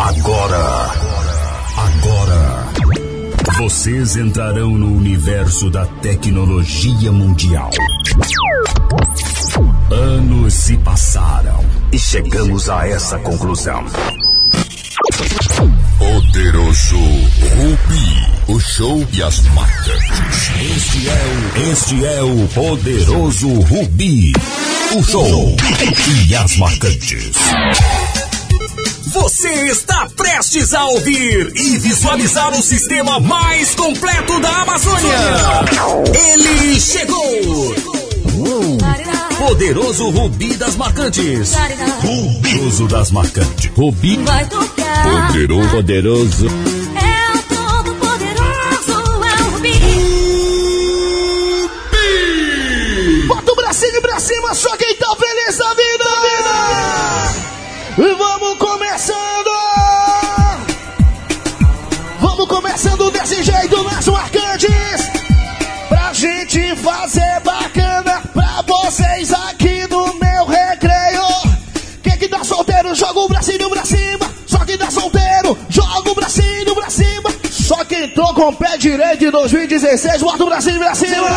Agora. Agora. Vocês entrarão no universo da tecnologia mundial. Anos se passaram e chegamos a essa conclusão. Poderoso Rubi, o show e as marcas. Este é o, este é o Poderoso Rubi, o show e as marcantes. Você está prestes a ouvir e visualizar o sistema mais completo da Amazônia. Ele chegou. Poderoso Rubi das Marcantes. Rubi das Marcantes. Rubi. Vai tocar. Poderoso. Poderoso. É o começando desse jeito nas marcantes. Pra gente fazer bacana pra vocês aqui no meu recreio. Quem que tá solteiro, joga o bracinho pra cima. Só quem tá solteiro, joga o bracinho pra cima. Só quem entrou com o pé direito de 2016, bota o bracinho pra cima.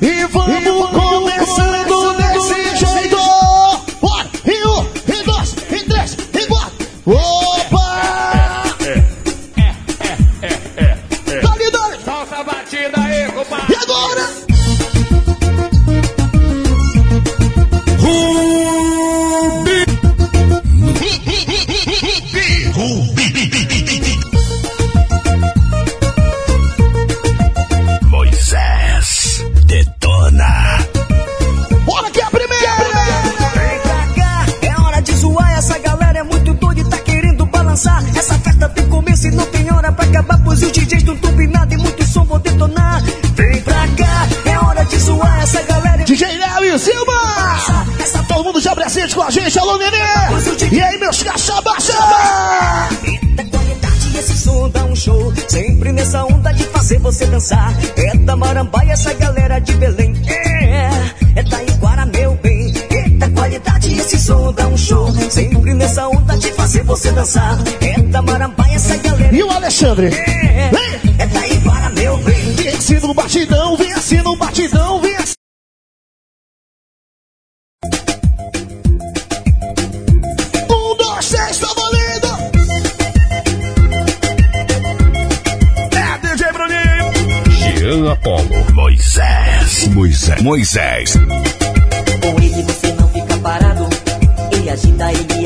E vamos começando desse jeito. Bora! E um, e dois, e três, e quatro. Opa! Presente com a gente, alô Nenê! E aí, meus qualidade, esse som dá um show. Sempre nessa onda de fazer você dançar. É da Marambaia, essa galera de Belém. É, é da Iguara, meu bem. Eita qualidade, esse som dá um show. Sempre nessa onda de fazer você dançar. É da Marambaia, essa galera. E o Alexandre? É, Vem! é da Iguara, meu bem. Vem assim no batidão, vem assim no batidão, vem assim. Jean Apolo. Moisés. Moisés. Moisés. Com ele você não fica parado. Ele agita, ele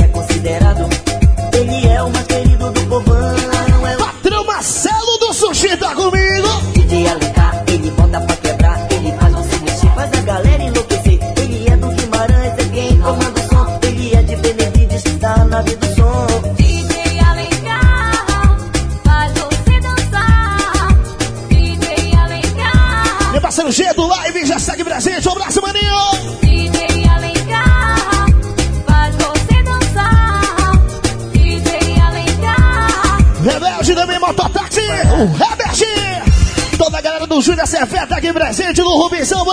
tá aqui presente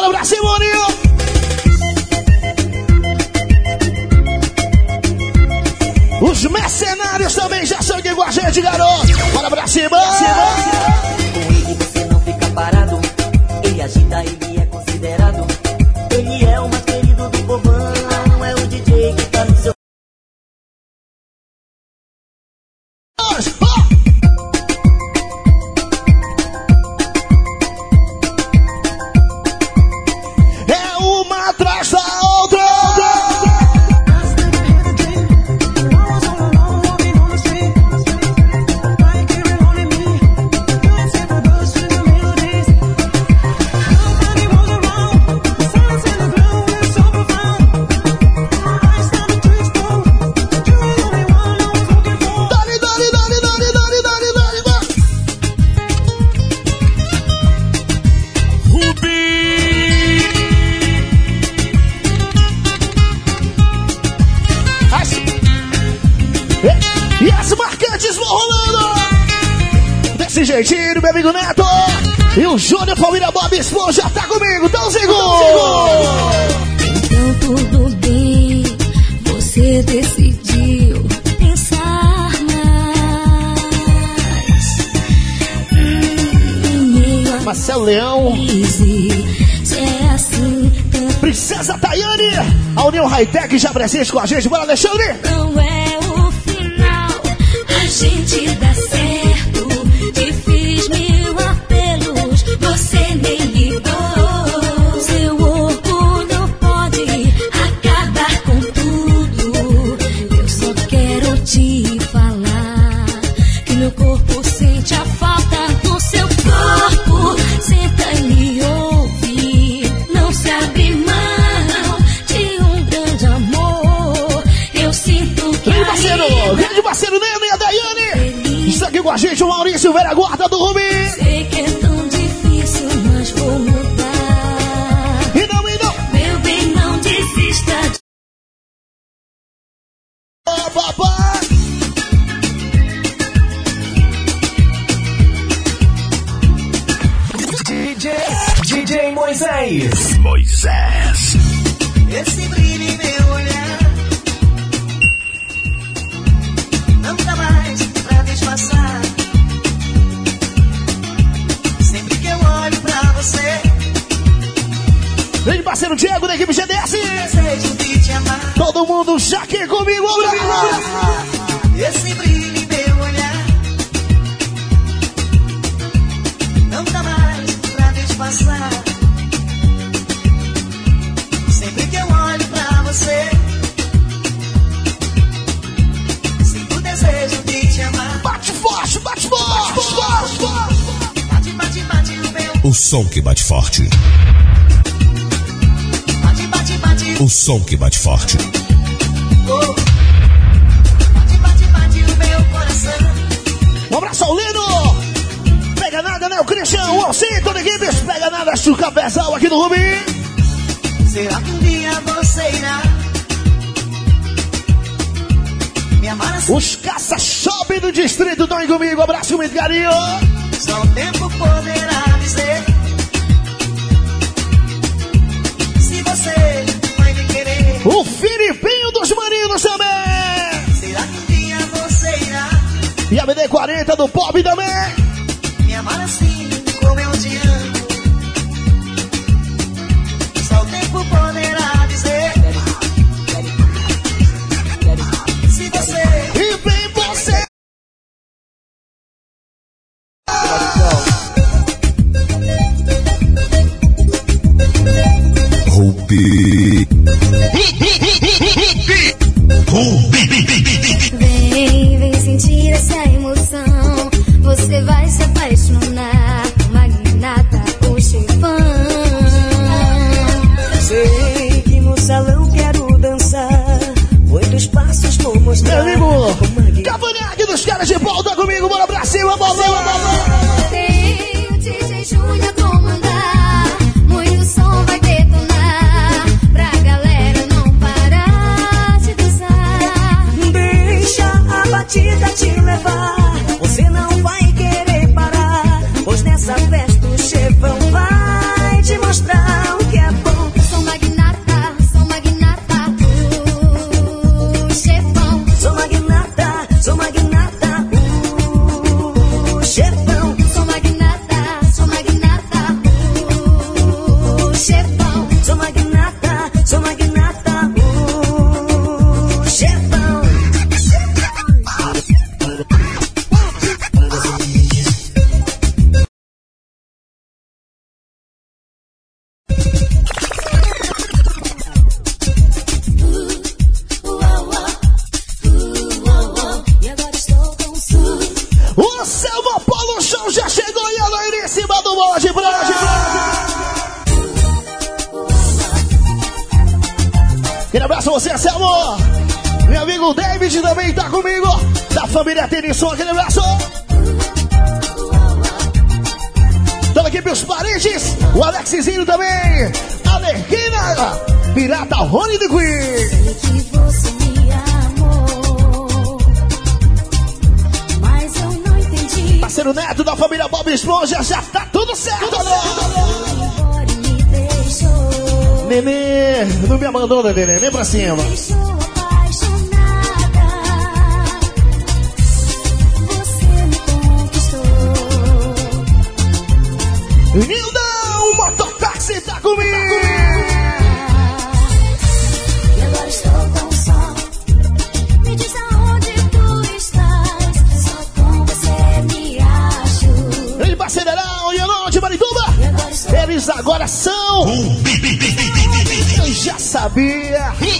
Hightech já presente com a gente. Bora, Alexandre! não é o final. A gente dá a gente o Maurício, velha guarda do Rubi. Parceiro Diego da equipe GDS. Todo mundo já aqui comigo, obrigado. Esse brilho em meu olhar Não dá mais pra disfarçar Sempre que eu olho pra você Sinto o desejo de te amar Bate forte, bate forte, bate forte, forte. Bate, bate, bate o meu O som que bate forte. O som que bate forte. Bate, bate, bate o meu coração Um abraço ao Lino. Pega nada, né? O Christian, o Alcim, toda a equipe. Pega nada, chuca pesão aqui no Rubi. Será que um dia você irá Me amar assim Os caça-shopping do distrito estão aí comigo. Abraço muito carinho. 40 do Bob também. Aquele abraço a você, Selmo. Meu amigo David também tá comigo. Da família Tenisson, aquele abraço. Toda a equipe, os parentes. O Alexizinho também. A Lerquina. Pirata Rony de Queen. Parceiro Neto da família Bob Esponja. Já tá tudo certo, né? E me deixou. Nenê, não me abandona, Nenê. Vem pra cima. sabia.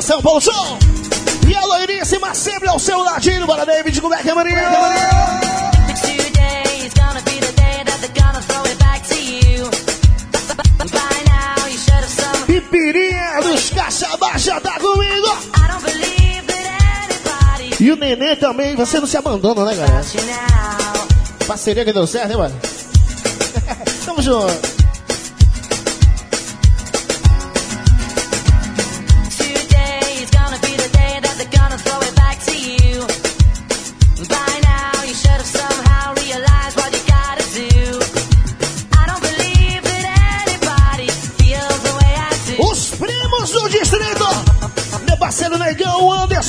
coração, Paulão. E a loiríssima sempre ao seu ladinho. Bora, David, como é que é, Maria? E dos caixa baixa tá comigo. E o nenê também, você não se abandona, né, galera? Parceria que deu certo, hein, mano? Tamo junto.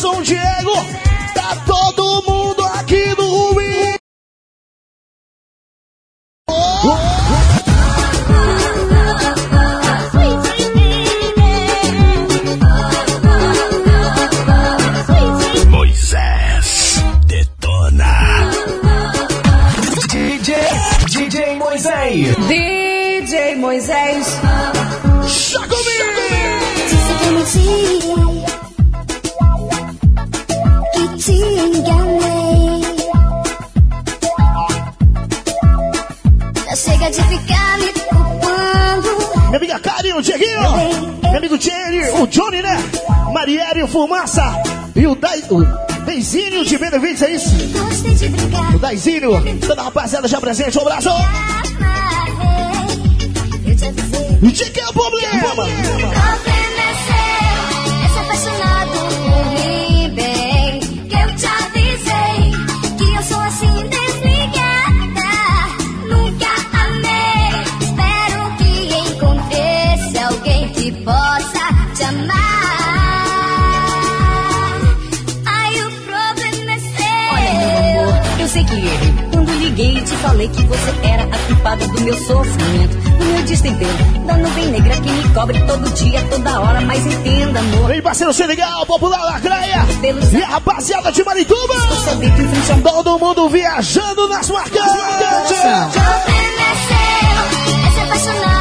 São Diego. Tá todo mundo aqui no Ruim. Moisés detona. DJ, DJ Moisés. DJ Moisés. Chacobi! Disse que Antônio Fumaça e o, Daizinho de Benevides, é isso? Gostei De brigar, o Daizinho, toda a rapaziada já presente, um abraço! De que é o problema? Quando liguei e te falei que você era a culpada do meu sofrimento, do meu destempero, da nuvem negra que me cobre todo dia, toda hora, mas entenda, amor. Vem, parceiro Senegal, popular Lacraia! Pelos... E a rapaziada de Marituba! Todo mundo viajando nas marcas! Nossa. marcantes! Nossa. Essa paixonada.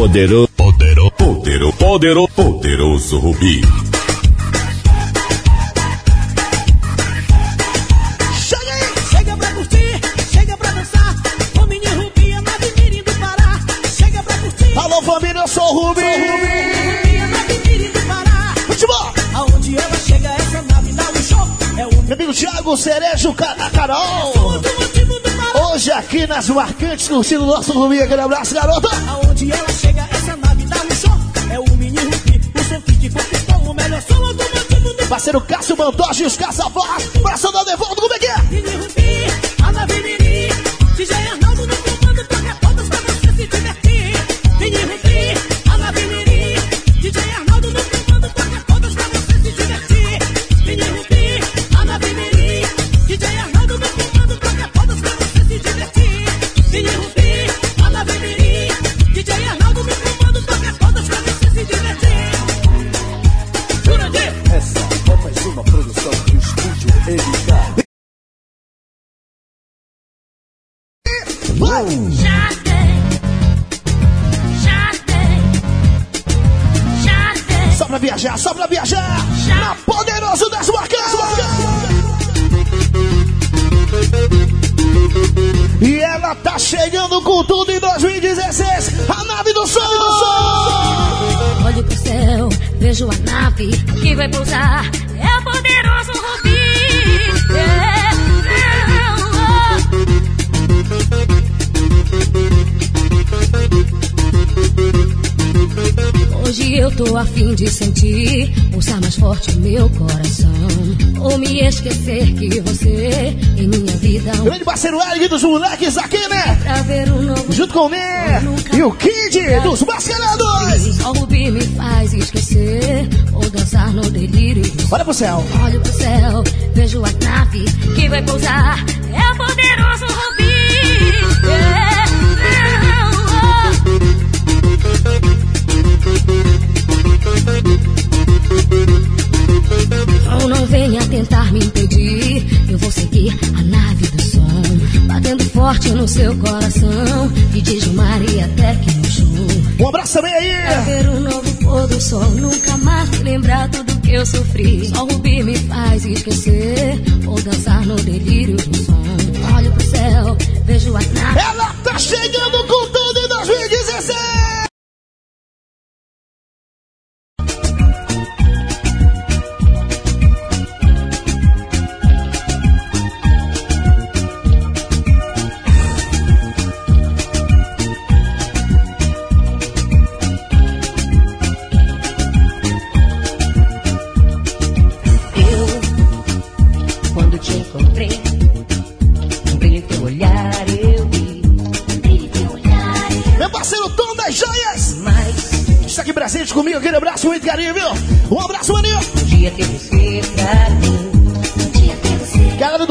Poderoso, poderoso, poderoso, poderoso, poderoso Rubi. Chega aí! Chega pra curtir, chega pra dançar. O menino Rubi é nave mirim do Pará. Chega pra curtir. Alô, família, eu sou o Rubi! Rubi é um show. É o Meu amigo Thiago Cerejo, Ca- a Carol! Pará. Hoje aqui nas marcantes, curtindo o nosso Rubi. Aquele abraço, garota! Aonde ela chega, Parceiro Cássio Mantoche, os caça-voz! Braço da Devolto, Me esquecer que você em minha vida é Grande parceiro Eric dos moleques aqui, né? pra ver um novo Junto com o Né e o Kid dos Mascarados! Só o Rubi me faz esquecer ou dançar no delírio. Olha pro céu! Olho pro céu, vejo a nave que vai pousar. É o poderoso Rubi. É, é, oh. Oh, não venha tentar me impedir. Eu vou seguir a nave do som, batendo forte no seu coração. E de Gilmar e até que no show. Um abraço também Pra aí! ver o novo pôr do sol, nunca mais me lembrar tudo que eu sofri. Só o Rubi me faz esquecer, ou dançar no delírio do som. Olho pro céu, vejo a nave. Ela tá chegando com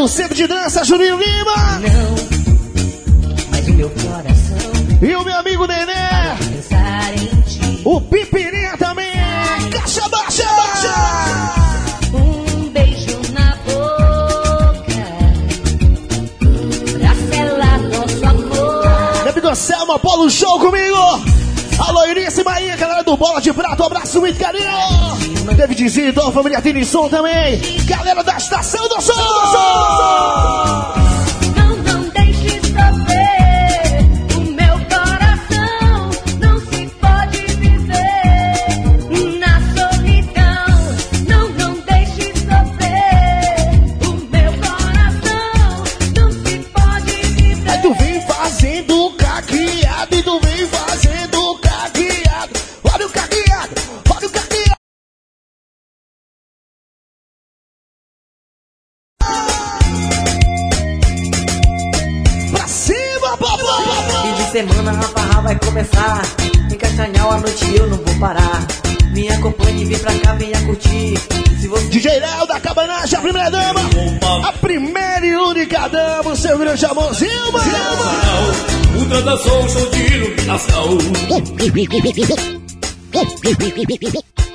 Centro de Dança, Juninho Lima! não. Mas o meu coração E o meu amigo Nenê! O Pipirinha também! Caixa baixa! Um amigo Selma, Polo Show comigo! Alô, Início e Bahia, galera do Bola de Prato, um abraço muito carinho! Davidzinho, a família Tinisson também! Galera da Estação do Som!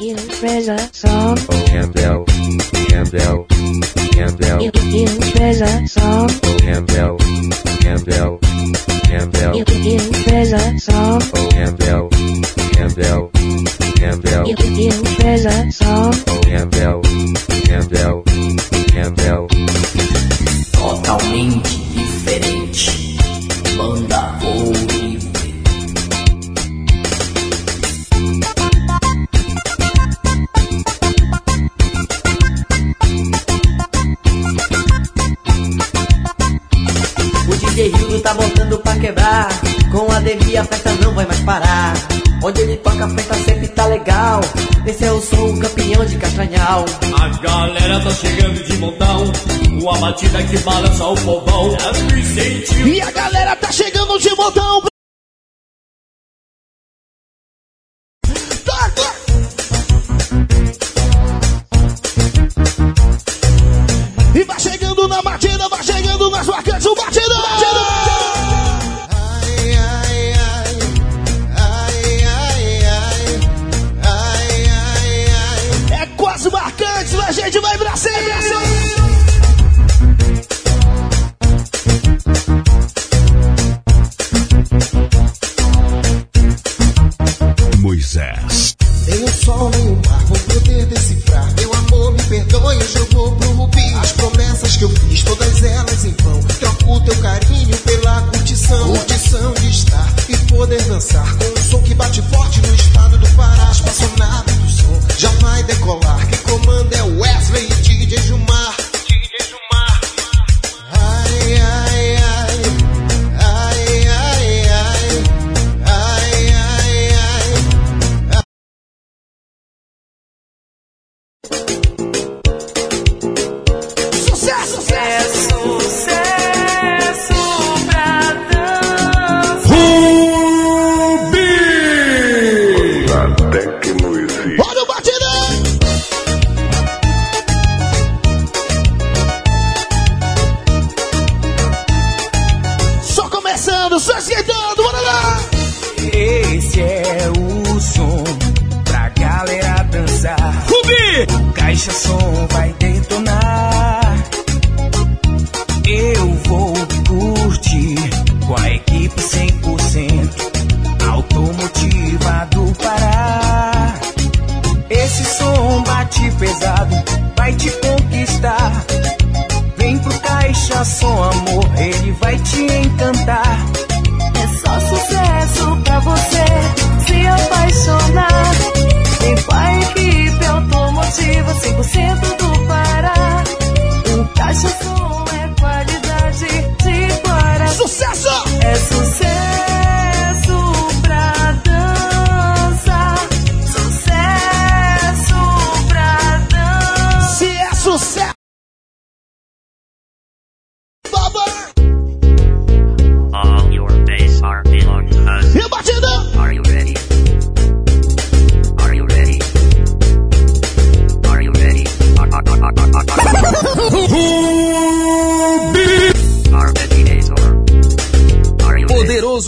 Empresa som. Campbell. Campbell. Campbell. Empresa som. Campbell. Campbell. Campbell. Empresa som. Campbell. Som. Totalmente diferente. Banda Com a Devi a festa não vai mais parar. Onde ele toca a festa sempre tá legal. Esse é o som campeão de Castanhal. A galera tá chegando de montão. Uma batida que balança o povão. É. E a galera tá chegando de montão. E vai chegando na batida, vai chegando nas marcantes, o batidão!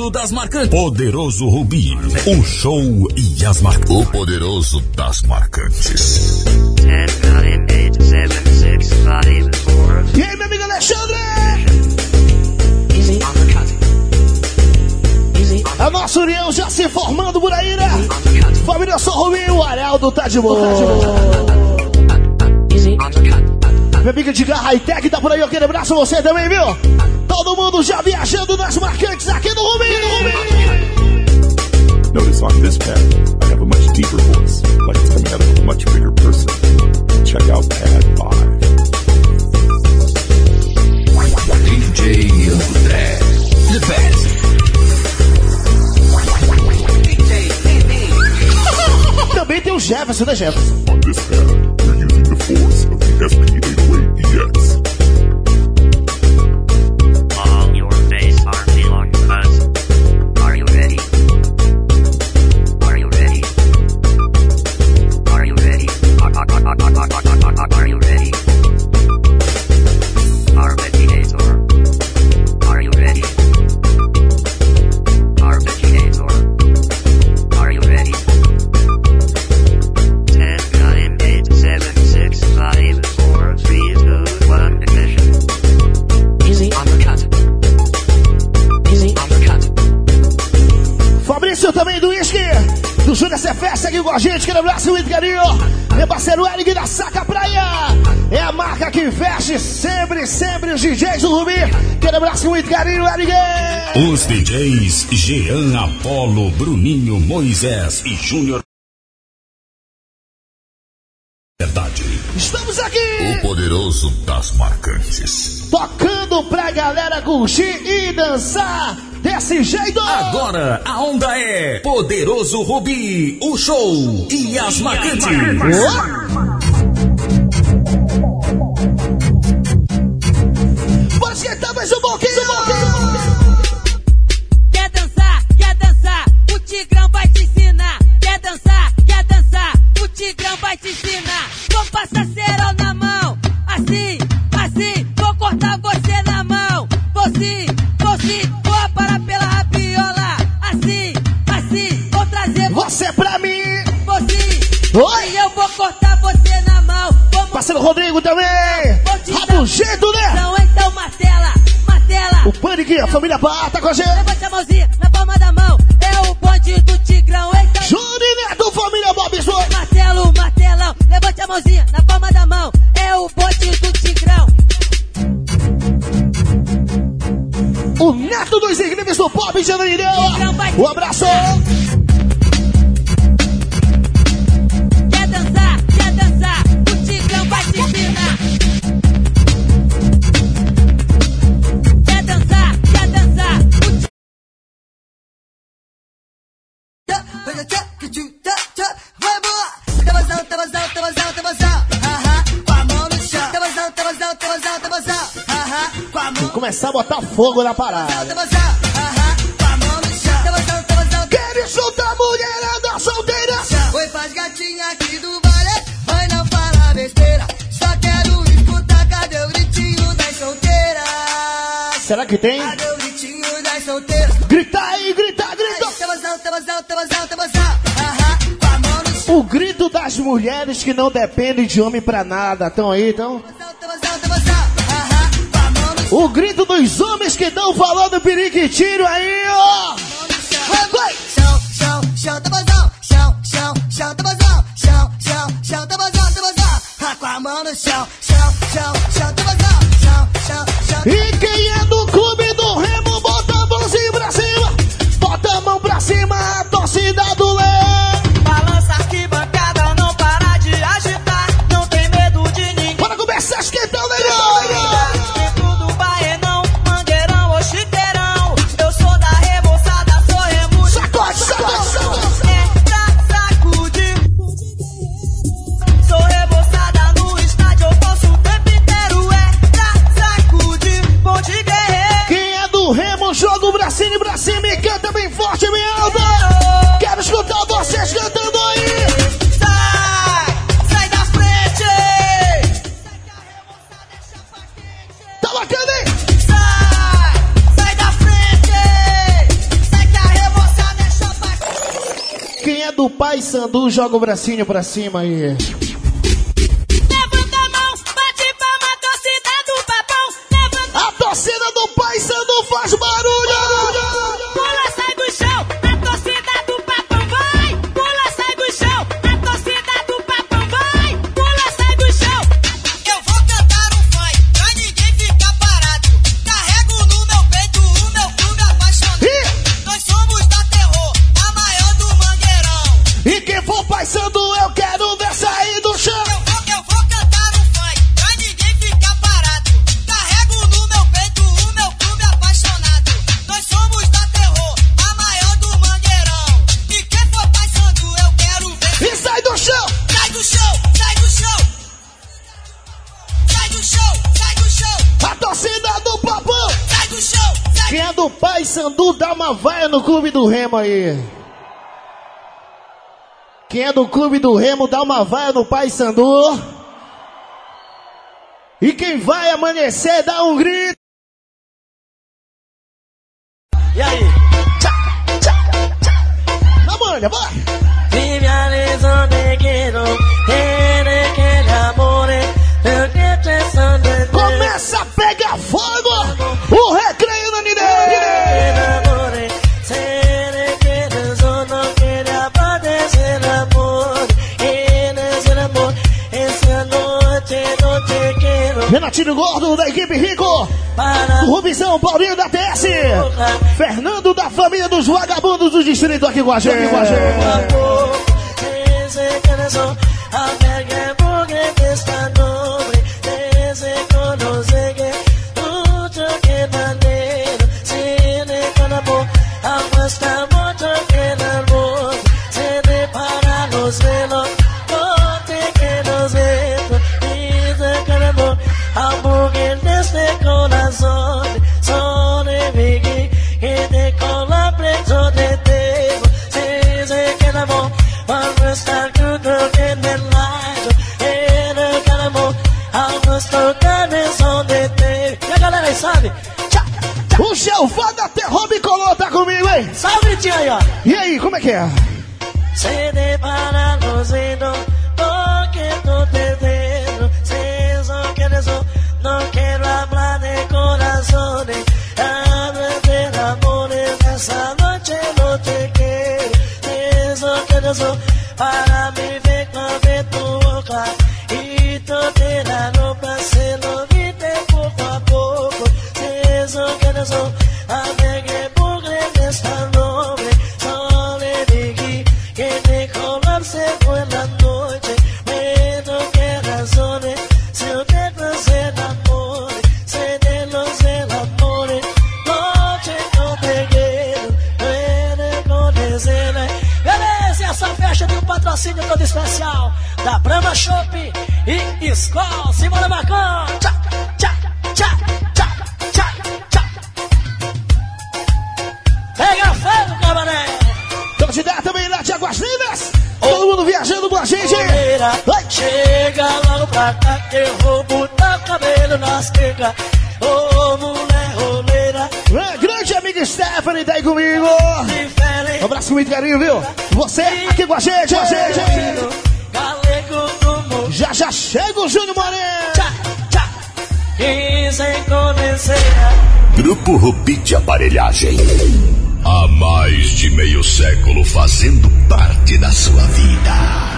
Poderoso das marcantes. Poderoso Rubi. O show e as marcantes. O poderoso das marcantes. 10, 9, 8, 7, 6, 5, 4. E aí, meu amigo Alexandre? A nossa união já se formando por aí, né? Família Sorrubinho, o Araldo tá de boa. Minha amiga de Garra High Tech tá por aí, aquele abraço a você também, viu? Todo mundo já viajando nas marcantes aqui no Rubinho. Notice on this pad, I have a much deeper voice, like it's coming out of a much bigger person. Check out pad 5. Jefferson, né, Jefferson? On this pad, we're using the force of the SP808EX. Os DJs do Rubi. Quero abraço muito carinho, Eric. Os DJs Jean Apolo, Bruninho Moisés e Júnior. Verdade. Estamos aqui O poderoso das marcantes. tocando pra galera curtir e dançar desse jeito. Agora a onda é Poderoso Rubi, o show e as marcantes. Pode esquentar mais um pouquinho. Quer dançar, quer dançar, o Tigrão vai te ensinar. Quer dançar, quer dançar, o Tigrão vai te ensinar. Vou passar cerol na mão, assim, assim, vou cortar você na mão. Vou sim, vou sim, vou parar pela rabiola. Assim, assim, vou trazer Você pra mim. Vou sim, Oi. e eu vou cortar você na mão. Vou Parceiro Rodrigo também. Dar Rabugento, né? O Panic, a família Bar, tá com a gente. Levante a mãozinha na palma da mão. É o bonde do Tigrão. Então, Júnior vazão, tá vazão. Queres soltar mulherada solteira? Oi, faz gatinha aqui do baile. Vai não fala besteira. Só quero escutar. Cadê o gritinho das solteiras? Será que tem? Cadê o gritinho das solteiras? Grita aí, grita, grita. O grito das mulheres que não dependem de homem pra nada. Estão aí, então? O grito dos homens que dão valor do periquitinho aí, ó. Vai. Chão, chão, chão, tá vazão. Chão, chão, chão, tá vazão. Chão, chão, chão, vazão, tá vazão. Ah, com a mão no chão. Chão, chão, chão, tá vazão. Chão, chão, chão. E quem Pai Sandu, joga o bracinho pra cima aí. Pai Sandu, dá uma vaia no clube do Remo aí. Quem é do clube do Remo, dá uma vaia no Pai Sandu. E quem vai amanhecer, dá um grito. E aí? Na manha, vai. Vive a lição de amor eu que te Começa a pegar fogo. O recreio Renatinho Gordo da equipe Rico. Rubizão, Paulinho da TS. Fernando da família dos vagabundos do distrito aqui com a gente. Com a gente. Aí, ó. E aí, como é que é? Patrocínio todo especial da Brahma Shop e Skol. Simbora, Macão! Tchá, tchá, tchá, tchá, tchá, tchá. Pega fogo, cabaré! Candidato também lá de Águas Lindas. Todo mundo viajando com a gente. Roleira, chega logo pra cá que eu vou botar o cabelo nas quecas. Ô mulher roleira, É, grande amiga Stephanie tá aí comigo. diferente. Um abraço com muito carinho, viu? Você aqui com a gente, com a gente. Já já chega o Júnior Moreno. Grupo Rubi de Aparelhagem. Há mais de meio século fazendo parte da sua vida.